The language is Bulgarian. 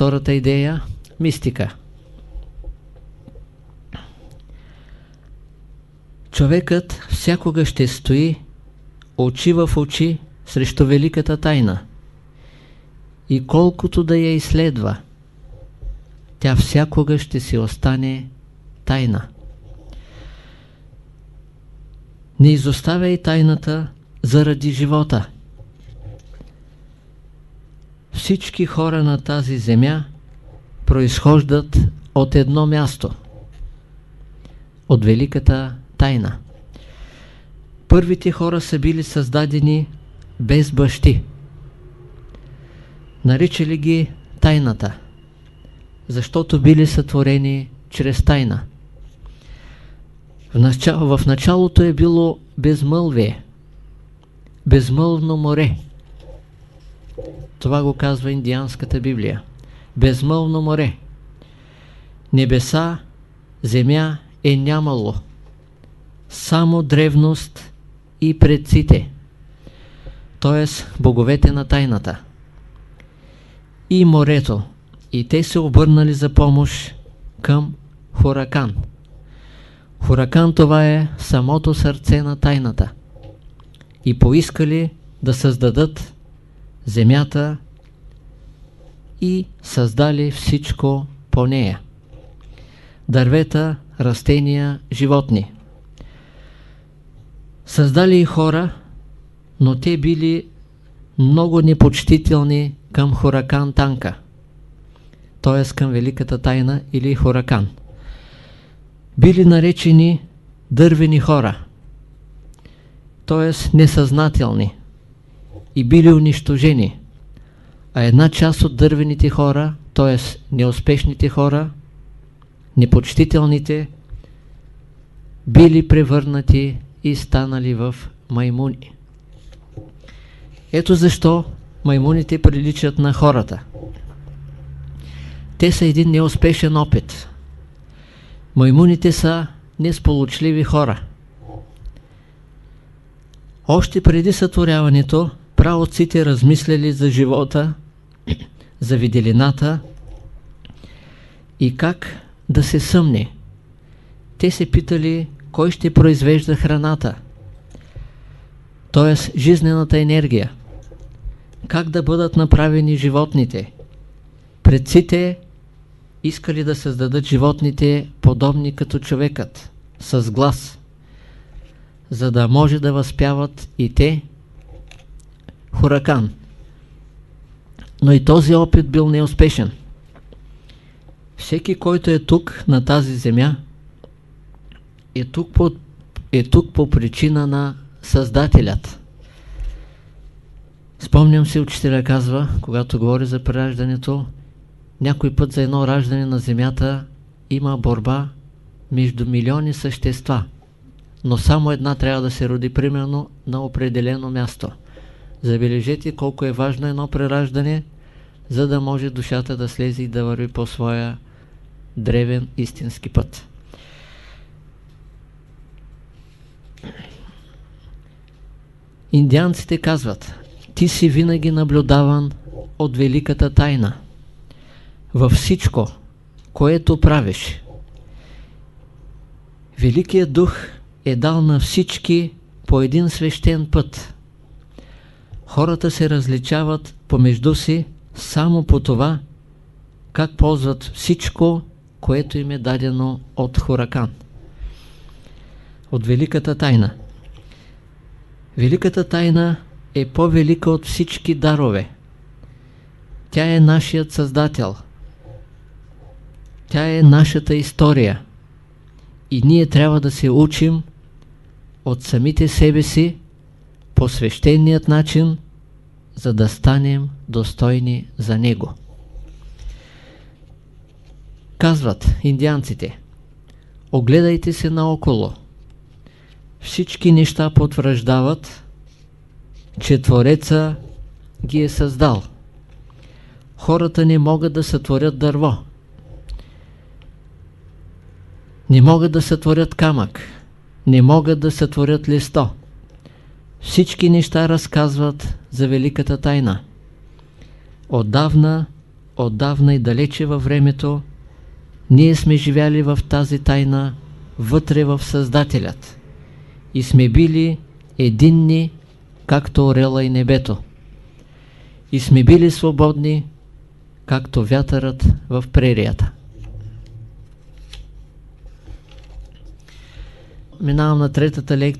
втората идея – мистика. Човекът всякога ще стои очи в очи срещу великата тайна. И колкото да я изследва, тя всякога ще си остане тайна. Не изоставяй тайната заради живота. Всички хора на тази земя произхождат от едно място. От великата тайна. Първите хора са били създадени без бащи. Наричали ги тайната, защото били сътворени чрез тайна. В, начало, в началото е било безмълвие, безмълвно море. Това го казва Индианската Библия. Безмълвно море. Небеса, земя е нямало. Само древност и предците. Т.е. боговете на тайната. И морето. И те се обърнали за помощ към Хуракан. Хуракан това е самото сърце на тайната. И поискали да създадат земята и създали всичко по нея. Дървета, растения, животни. Създали и хора, но те били много непочтителни към Хуракан Танка, т.е. към Великата Тайна или Хуракан. Били наречени дървени хора, т.е. несъзнателни и били унищожени. А една част от дървените хора, т.е. неуспешните хора, непочтителните, били превърнати и станали в маймуни. Ето защо маймуните приличат на хората. Те са един неуспешен опит. Маймуните са несполучливи хора. Още преди сътворяването, правоците размисляли за живота, за виделината и как да се съмне. Те се питали кой ще произвежда храната, т.е. жизнената енергия как да бъдат направени животните. Предците искали да създадат животните подобни като човекът, с глас, за да може да възпяват и те хуракан. Но и този опит бил неуспешен. Всеки, който е тук, на тази земя, е тук по, е тук по причина на Създателят. Спомням си, учителя казва, когато говори за прераждането, някой път за едно раждане на Земята има борба между милиони същества, но само една трябва да се роди примерно на определено място. Забележете колко е важно едно прераждане, за да може душата да слезе и да върви по своя древен истински път. Индианците казват, ти си винаги наблюдаван от великата тайна. Във всичко, което правиш. Великият дух е дал на всички по един свещен път. Хората се различават помежду си само по това, как ползват всичко, което им е дадено от Хуракан. От Великата тайна. Великата тайна е по-велика от всички дарове. Тя е нашият Създател. Тя е нашата история. И ние трябва да се учим от самите себе си по свещеният начин, за да станем достойни за Него. Казват индианците, огледайте се наоколо. Всички неща потвърждават, че Твореца ги е създал. Хората не могат да сътворят дърво. Не могат да сътворят камък. Не могат да сътворят листо. Всички неща разказват за великата тайна. Отдавна, отдавна и далече във времето, ние сме живяли в тази тайна вътре в Създателят и сме били единни, както орела и небето. И сме били свободни, както вятърът в прерията. Минавам на третата лекция.